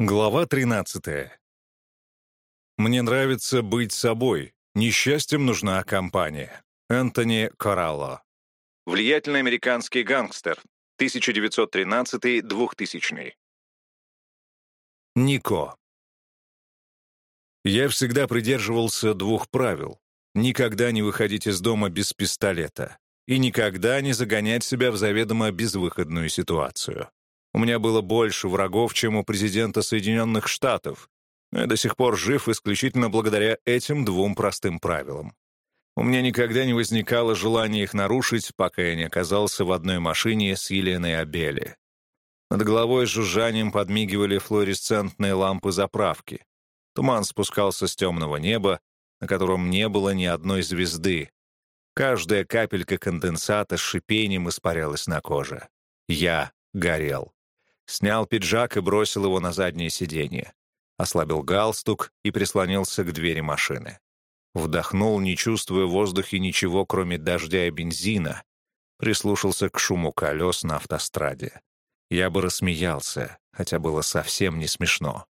Глава 13. Мне нравится быть собой. Несчастьем нужна компания. Энтони Коралло. Влиятельный американский гангстер. 1913-2000. Нико. Я всегда придерживался двух правил. Никогда не выходить из дома без пистолета. И никогда не загонять себя в заведомо безвыходную ситуацию. У меня было больше врагов, чем у президента Соединенных Штатов, но я до сих пор жив исключительно благодаря этим двум простым правилам. У меня никогда не возникало желания их нарушить, пока я не оказался в одной машине с Еленой Абели. Над головой с жужжанием подмигивали флуоресцентные лампы заправки. Туман спускался с темного неба, на котором не было ни одной звезды. Каждая капелька конденсата с шипением испарялась на коже. Я горел. Снял пиджак и бросил его на заднее сиденье. Ослабил галстук и прислонился к двери машины. Вдохнул, не чувствуя в воздухе ничего, кроме дождя и бензина. Прислушался к шуму колес на автостраде. Я бы рассмеялся, хотя было совсем не смешно.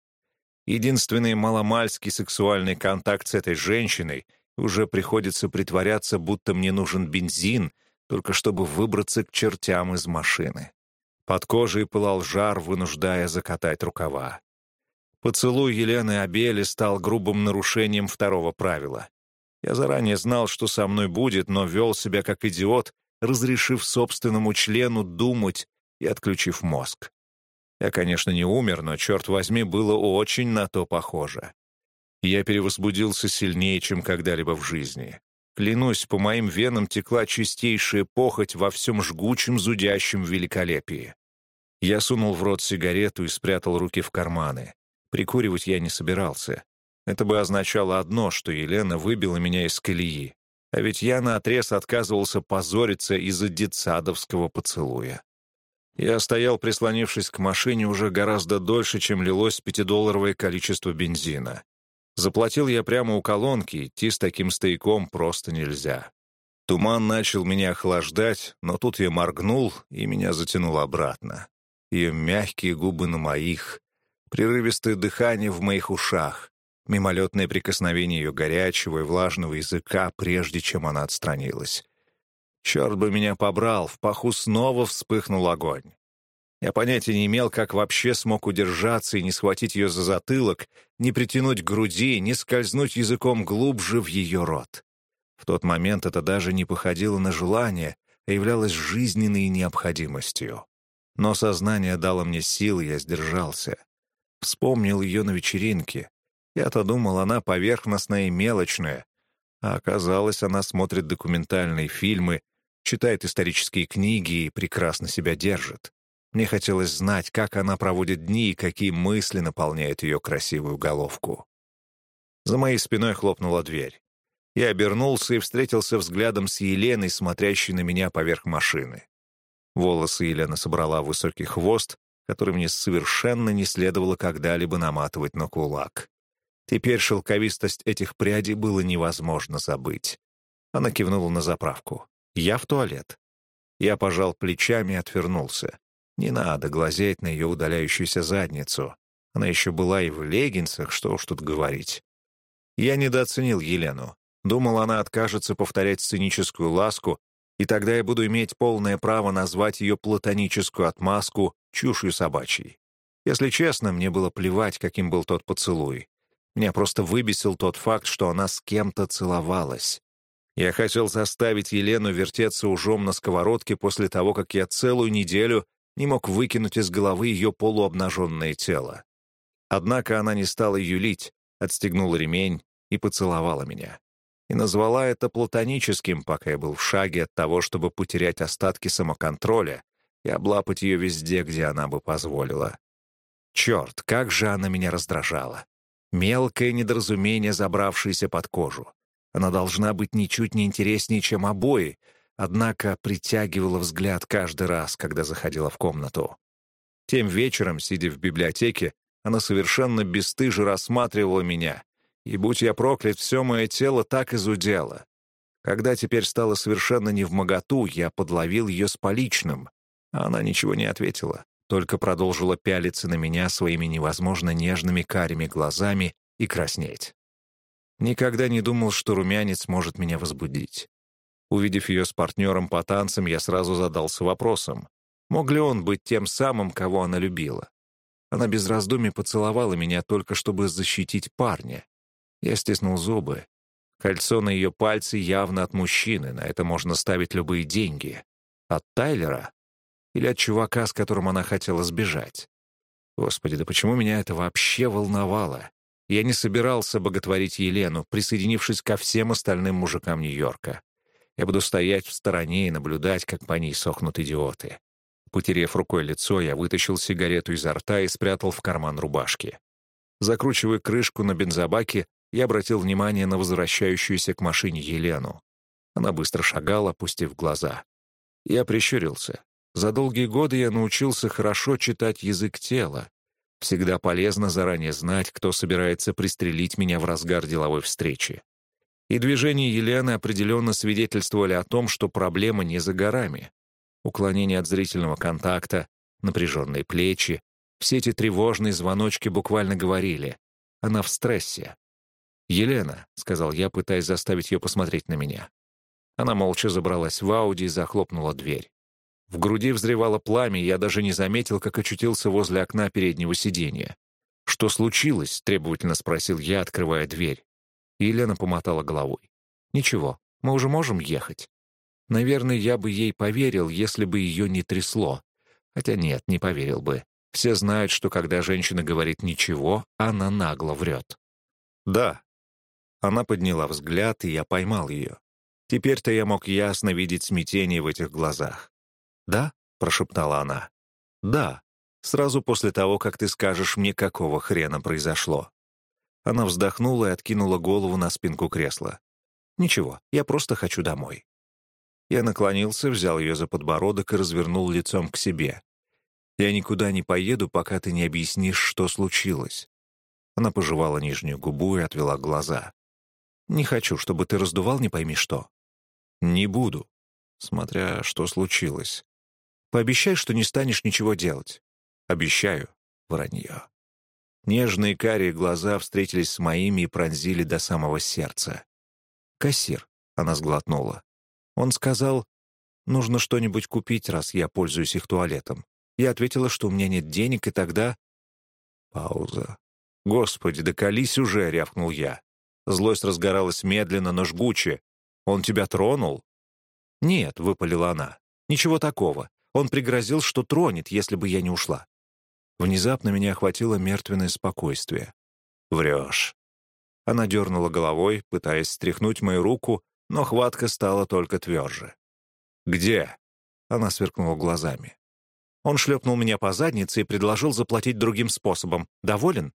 Единственный маломальский сексуальный контакт с этой женщиной уже приходится притворяться, будто мне нужен бензин, только чтобы выбраться к чертям из машины. Под кожей пылал жар, вынуждая закатать рукава. Поцелуй Елены Абели стал грубым нарушением второго правила. Я заранее знал, что со мной будет, но вел себя как идиот, разрешив собственному члену думать и отключив мозг. Я, конечно, не умер, но, черт возьми, было очень на то похоже. Я перевозбудился сильнее, чем когда-либо в жизни. Клянусь, по моим венам текла чистейшая похоть во всем жгучем, зудящем великолепии. Я сунул в рот сигарету и спрятал руки в карманы. Прикуривать я не собирался. Это бы означало одно, что Елена выбила меня из колеи. А ведь я наотрез отказывался позориться из-за детсадовского поцелуя. Я стоял, прислонившись к машине, уже гораздо дольше, чем лилось пятидолларовое количество бензина. Заплатил я прямо у колонки, идти с таким стояком просто нельзя. Туман начал меня охлаждать, но тут я моргнул, и меня затянуло обратно. Ее мягкие губы на моих, прерывистое дыхание в моих ушах, мимолетное прикосновение ее горячего и влажного языка, прежде чем она отстранилась. Черт бы меня побрал, в паху снова вспыхнул огонь. Я понятия не имел, как вообще смог удержаться и не схватить ее за затылок, не притянуть к груди, не скользнуть языком глубже в ее рот. В тот момент это даже не походило на желание, а являлось жизненной необходимостью. Но сознание дало мне силы, я сдержался. Вспомнил ее на вечеринке. Я-то думал, она поверхностная и мелочная, а оказалось, она смотрит документальные фильмы, читает исторические книги и прекрасно себя держит. Мне хотелось знать, как она проводит дни и какие мысли наполняют ее красивую головку. За моей спиной хлопнула дверь. Я обернулся и встретился взглядом с Еленой, смотрящей на меня поверх машины. Волосы Елена собрала в высокий хвост, который мне совершенно не следовало когда-либо наматывать на кулак. Теперь шелковистость этих прядей было невозможно забыть. Она кивнула на заправку. «Я в туалет». Я пожал плечами и отвернулся. Не надо глазеть на ее удаляющуюся задницу. Она еще была и в леггинсах, что уж тут говорить. Я недооценил Елену. Думал, она откажется повторять сценическую ласку, и тогда я буду иметь полное право назвать ее платоническую отмазку чушью собачьей. Если честно, мне было плевать, каким был тот поцелуй. Меня просто выбесил тот факт, что она с кем-то целовалась. Я хотел заставить Елену вертеться ужом на сковородке после того, как я целую неделю не мог выкинуть из головы ее полуобнаженное тело. Однако она не стала юлить, отстегнула ремень и поцеловала меня. И назвала это платоническим, пока я был в шаге от того, чтобы потерять остатки самоконтроля и облапать ее везде, где она бы позволила. Черт, как же она меня раздражала. Мелкое недоразумение, забравшееся под кожу. Она должна быть ничуть не интереснее, чем обои, однако притягивала взгляд каждый раз, когда заходила в комнату. Тем вечером, сидя в библиотеке, она совершенно бесстыже рассматривала меня, и, будь я проклят, все мое тело так изудело. Когда теперь стало совершенно не в моготу, я подловил ее с поличным, а она ничего не ответила, только продолжила пялиться на меня своими невозможно нежными карими глазами и краснеть. Никогда не думал, что румянец может меня возбудить. Увидев ее с партнером по танцам, я сразу задался вопросом, мог ли он быть тем самым, кого она любила. Она без раздумий поцеловала меня только, чтобы защитить парня. Я стиснул зубы. Кольцо на ее пальце явно от мужчины, на это можно ставить любые деньги. От Тайлера? Или от чувака, с которым она хотела сбежать? Господи, да почему меня это вообще волновало? Я не собирался боготворить Елену, присоединившись ко всем остальным мужикам Нью-Йорка. Я буду стоять в стороне и наблюдать, как по ней сохнут идиоты. Потерев рукой лицо, я вытащил сигарету изо рта и спрятал в карман рубашки. Закручивая крышку на бензобаке, я обратил внимание на возвращающуюся к машине Елену. Она быстро шагала, опустив глаза. Я прищурился. За долгие годы я научился хорошо читать язык тела. Всегда полезно заранее знать, кто собирается пристрелить меня в разгар деловой встречи. И движения Елены определенно свидетельствовали о том, что проблема не за горами. Уклонение от зрительного контакта, напряженные плечи, все эти тревожные звоночки буквально говорили. Она в стрессе. «Елена», — сказал я, пытаясь заставить ее посмотреть на меня. Она молча забралась в Ауди и захлопнула дверь. В груди взревало пламя, я даже не заметил, как очутился возле окна переднего сиденья. «Что случилось?» — требовательно спросил я, открывая дверь. Елена помотала головой. «Ничего, мы уже можем ехать». Наверное, я бы ей поверил, если бы ее не трясло. Хотя нет, не поверил бы. Все знают, что когда женщина говорит «ничего», она нагло врет. «Да». Она подняла взгляд, и я поймал ее. Теперь-то я мог ясно видеть смятение в этих глазах. «Да?» — прошептала она. «Да. Сразу после того, как ты скажешь мне, какого хрена произошло». Она вздохнула и откинула голову на спинку кресла. «Ничего, я просто хочу домой». Я наклонился, взял ее за подбородок и развернул лицом к себе. «Я никуда не поеду, пока ты не объяснишь, что случилось». Она пожевала нижнюю губу и отвела глаза. «Не хочу, чтобы ты раздувал не пойми что». «Не буду», смотря что случилось. «Пообещай, что не станешь ничего делать». «Обещаю». Вранье. Нежные карие глаза встретились с моими и пронзили до самого сердца. «Кассир», — она сглотнула. Он сказал, «Нужно что-нибудь купить, раз я пользуюсь их туалетом». Я ответила, что у меня нет денег, и тогда... Пауза. «Господи, да колись уже!» — рявкнул я. Злость разгоралась медленно, но жгуче. «Он тебя тронул?» «Нет», — выпалила она. «Ничего такого. Он пригрозил, что тронет, если бы я не ушла». Внезапно меня охватило мертвенное спокойствие. «Врешь». Она дернула головой, пытаясь стряхнуть мою руку, но хватка стала только тверже. «Где?» — она сверкнула глазами. Он шлепнул меня по заднице и предложил заплатить другим способом. Доволен?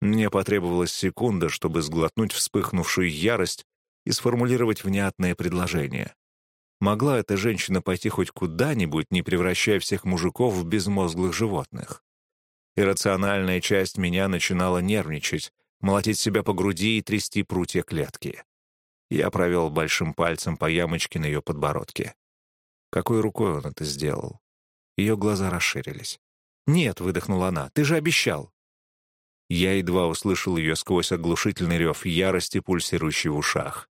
Мне потребовалась секунда, чтобы сглотнуть вспыхнувшую ярость и сформулировать внятное предложение. Могла эта женщина пойти хоть куда-нибудь, не превращая всех мужиков в безмозглых животных? Иррациональная часть меня начинала нервничать, молотить себя по груди и трясти прутья клетки. Я провел большим пальцем по ямочке на ее подбородке. Какой рукой он это сделал? Ее глаза расширились. «Нет», — выдохнула она, — «ты же обещал». Я едва услышал ее сквозь оглушительный рев ярости, пульсирующий в ушах.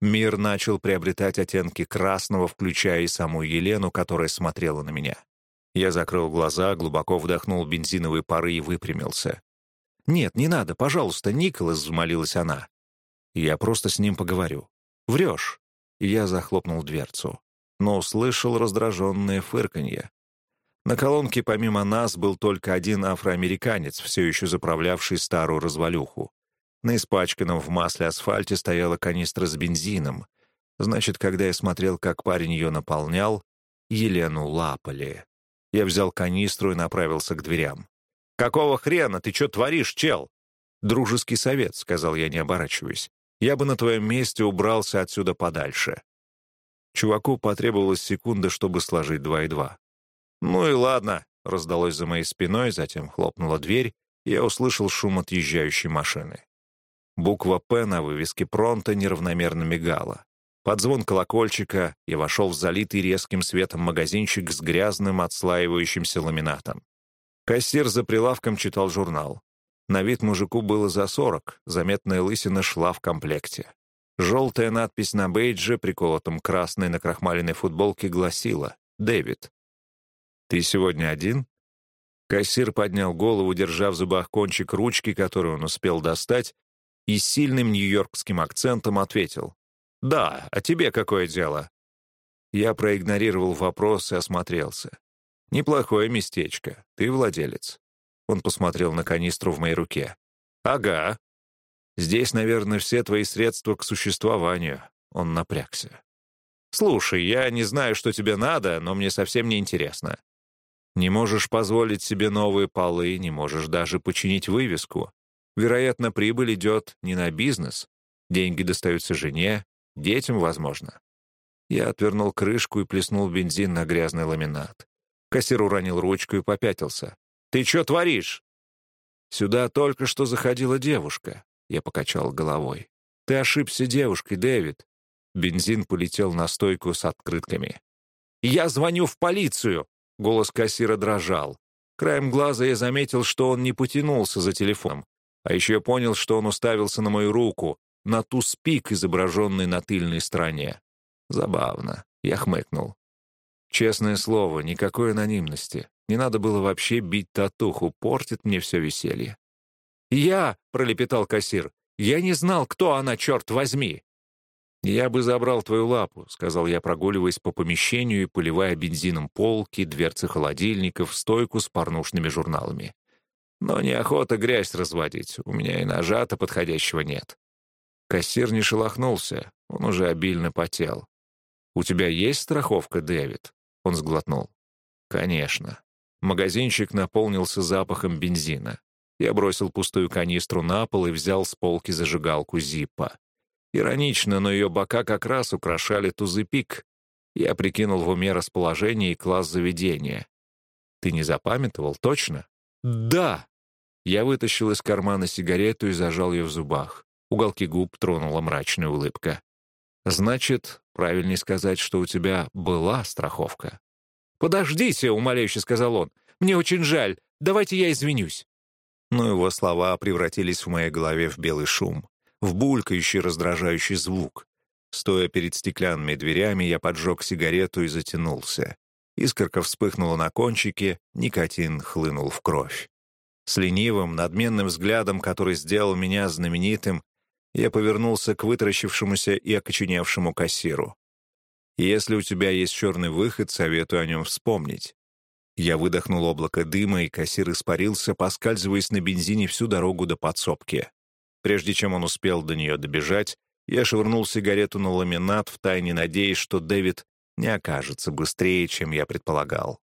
Мир начал приобретать оттенки красного, включая и саму Елену, которая смотрела на меня. Я закрыл глаза, глубоко вдохнул бензиновые пары и выпрямился. «Нет, не надо, пожалуйста, Николас», — взмолилась она. «Я просто с ним поговорю». «Врешь». Я захлопнул дверцу, но услышал раздраженное фырканье. На колонке помимо нас был только один афроамериканец, все еще заправлявший старую развалюху. На испачканном в масле асфальте стояла канистра с бензином. Значит, когда я смотрел, как парень ее наполнял, Елену лапали. Я взял канистру и направился к дверям. «Какого хрена? Ты что творишь, чел?» «Дружеский совет», — сказал я, не оборачиваясь. «Я бы на твоем месте убрался отсюда подальше». Чуваку потребовалась секунда, чтобы сложить два и два. «Ну и ладно», — раздалось за моей спиной, затем хлопнула дверь, и я услышал шум отъезжающей машины. Буква «П» на вывеске Пронто неравномерно мигала. Под звон колокольчика я вошел в залитый резким светом магазинчик с грязным отслаивающимся ламинатом. Кассир за прилавком читал журнал. На вид мужику было за сорок, заметная лысина шла в комплекте. Желтая надпись на бейдже, приколотом красной на крахмаленной футболке, гласила «Дэвид». «Ты сегодня один?» Кассир поднял голову, держа в зубах кончик ручки, которую он успел достать, и сильным нью-йоркским акцентом ответил. «Да, а тебе какое дело?» Я проигнорировал вопрос и осмотрелся. «Неплохое местечко. Ты владелец». Он посмотрел на канистру в моей руке. «Ага. Здесь, наверное, все твои средства к существованию». Он напрягся. «Слушай, я не знаю, что тебе надо, но мне совсем не интересно. Не можешь позволить себе новые полы, не можешь даже починить вывеску. Вероятно, прибыль идет не на бизнес. Деньги достаются жене, детям, возможно. Я отвернул крышку и плеснул бензин на грязный ламинат. Кассир уронил ручку и попятился. «Ты что творишь?» «Сюда только что заходила девушка», — я покачал головой. «Ты ошибся девушкой, Дэвид». Бензин полетел на стойку с открытками. «Я звоню в полицию!» — голос кассира дрожал. Краем глаза я заметил, что он не потянулся за телефоном. А еще понял, что он уставился на мою руку, на ту спик, изображенный на тыльной стороне. Забавно. Я хмыкнул. Честное слово, никакой анонимности. Не надо было вообще бить татуху, портит мне все веселье. «Я!» — пролепетал кассир. «Я не знал, кто она, черт возьми!» «Я бы забрал твою лапу», — сказал я, прогуливаясь по помещению и поливая бензином полки, дверцы холодильников, стойку с порнушными журналами. «Но неохота грязь разводить, у меня и ножа-то подходящего нет». Кассир не шелохнулся, он уже обильно потел. «У тебя есть страховка, Дэвид?» Он сглотнул. «Конечно». Магазинчик наполнился запахом бензина. Я бросил пустую канистру на пол и взял с полки зажигалку Зиппа. Иронично, но ее бока как раз украшали тузы пик. Я прикинул в уме расположение и класс заведения. «Ты не запамятовал, точно?» «Да!» Я вытащил из кармана сигарету и зажал ее в зубах. Уголки губ тронула мрачная улыбка. «Значит, правильнее сказать, что у тебя была страховка». «Подождите», — умоляюще сказал он. «Мне очень жаль. Давайте я извинюсь». Но его слова превратились в моей голове в белый шум, в булькающий раздражающий звук. Стоя перед стеклянными дверями, я поджег сигарету и затянулся. Искорка вспыхнула на кончике, никотин хлынул в кровь. С ленивым, надменным взглядом, который сделал меня знаменитым, я повернулся к вытаращившемуся и окоченевшему кассиру. «Если у тебя есть черный выход, советую о нем вспомнить». Я выдохнул облако дыма, и кассир испарился, поскальзываясь на бензине всю дорогу до подсобки. Прежде чем он успел до нее добежать, я швырнул сигарету на ламинат, втайне надеясь, что Дэвид не окажется быстрее, чем я предполагал.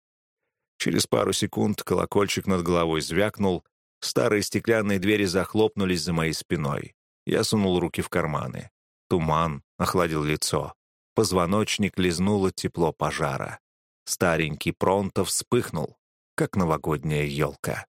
Через пару секунд колокольчик над головой звякнул, старые стеклянные двери захлопнулись за моей спиной. Я сунул руки в карманы. Туман охладил лицо. Позвоночник лизнуло тепло пожара. Старенький Пронто вспыхнул, как новогодняя елка.